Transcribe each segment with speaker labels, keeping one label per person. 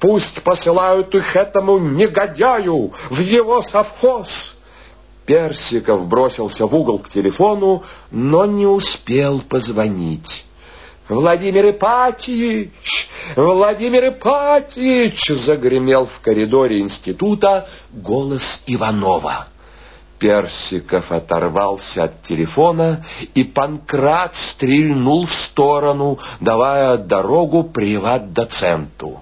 Speaker 1: Пусть посылают их этому негодяю в его совхоз. Персиков бросился в угол к телефону, но не успел позвонить. «Владимир Ипатьевич! Владимир Ипатьевич!» загремел в коридоре института голос Иванова. Персиков оторвался от телефона, и Панкрат стрельнул в сторону, давая дорогу приват-доценту.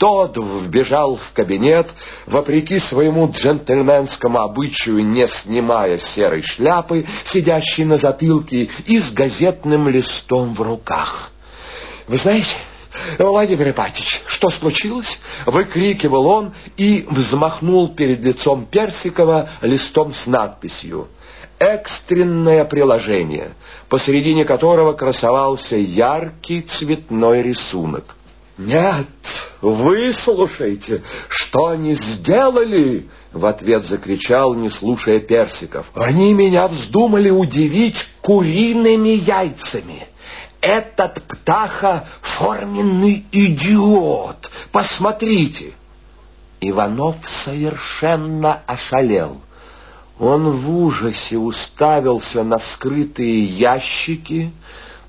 Speaker 1: Тот вбежал в кабинет, вопреки своему джентльменскому обычаю, не снимая серой шляпы, сидящей на затылке, и с газетным листом в руках. «Вы знаете, Владимир Ипатич, что случилось?» — выкрикивал он и взмахнул перед лицом Персикова листом с надписью «Экстренное приложение», посередине которого красовался яркий цветной рисунок. «Нет, выслушайте, что они сделали!» — в ответ закричал, не слушая персиков. «Они меня вздумали удивить куриными яйцами!» Этот птаха — форменный идиот. Посмотрите. Иванов совершенно ошалел. Он в ужасе уставился на скрытые ящики,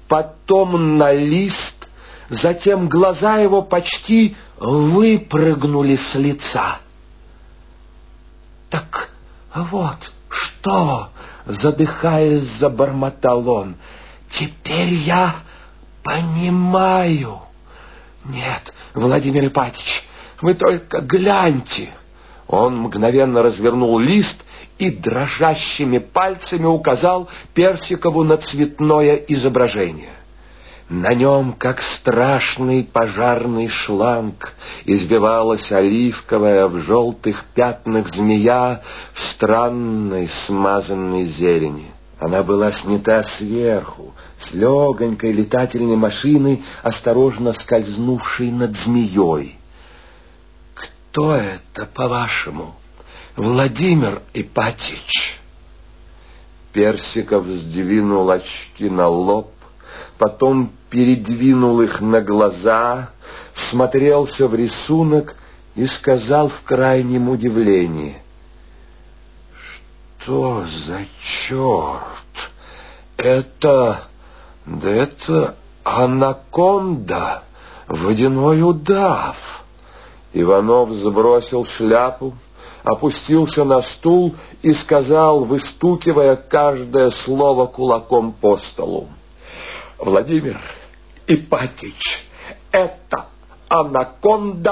Speaker 1: потом на лист, затем глаза его почти выпрыгнули с лица. «Так вот что!» — задыхаясь, забормотал он. «Теперь я понимаю!» «Нет, Владимир Ипатич, вы только гляньте!» Он мгновенно развернул лист и дрожащими пальцами указал Персикову на цветное изображение. На нем, как страшный пожарный шланг, избивалась оливковая в желтых пятнах змея в странной смазанной зелени. Она была снята сверху, с легонькой летательной машины, осторожно скользнувшей над змеей. «Кто это, по-вашему, Владимир Ипатич?» Персиков сдвинул очки на лоб, потом передвинул их на глаза, всмотрелся в рисунок и сказал в крайнем удивлении. «Что за черт? Это... да это анаконда, водяной удав!» Иванов сбросил шляпу, опустился на стул и сказал, выстукивая каждое слово кулаком по столу. Владимир Ипатич, это анаконда